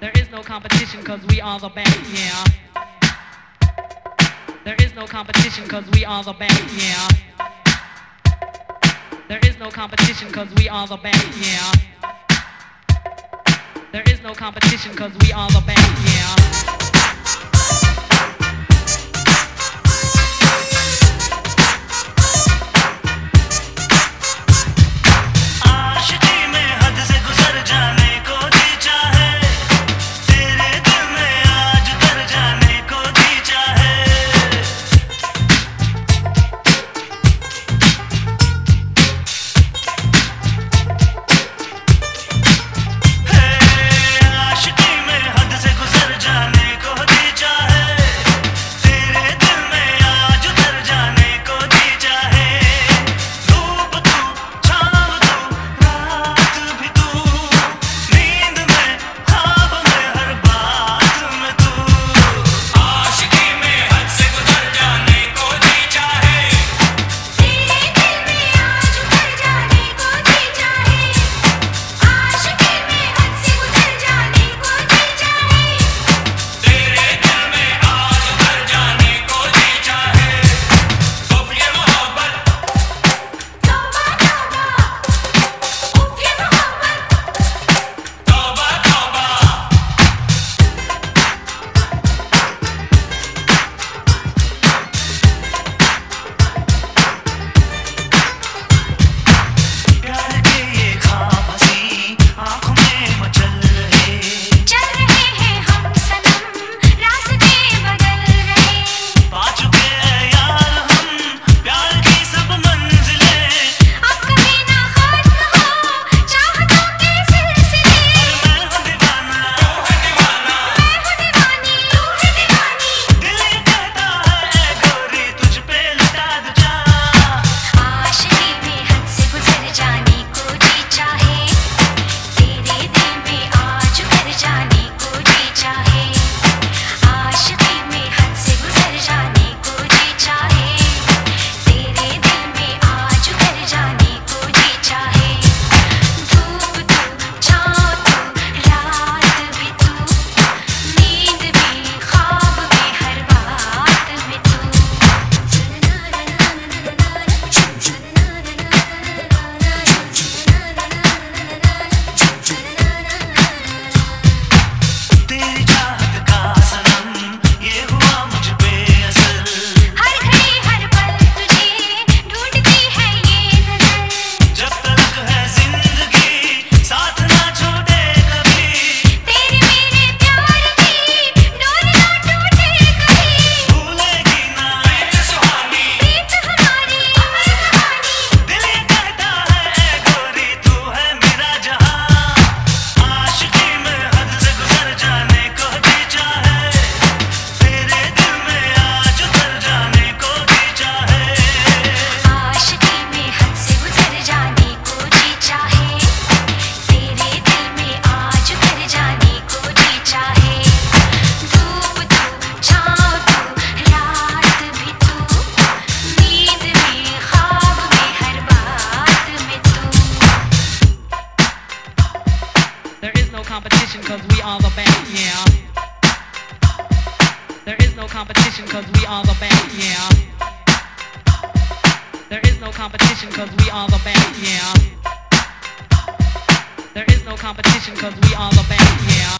There is no competition cause we are the best, yeah. There is no competition cause we are the best, yeah. There is no competition cause we are the best, yeah. There is no competition cause we are the best, yeah. competition cause we are the best, yeah. There is no competition cause we are the best, yeah. There is no competition cause we are the best, yeah. There is no competition cause we are the best, yeah.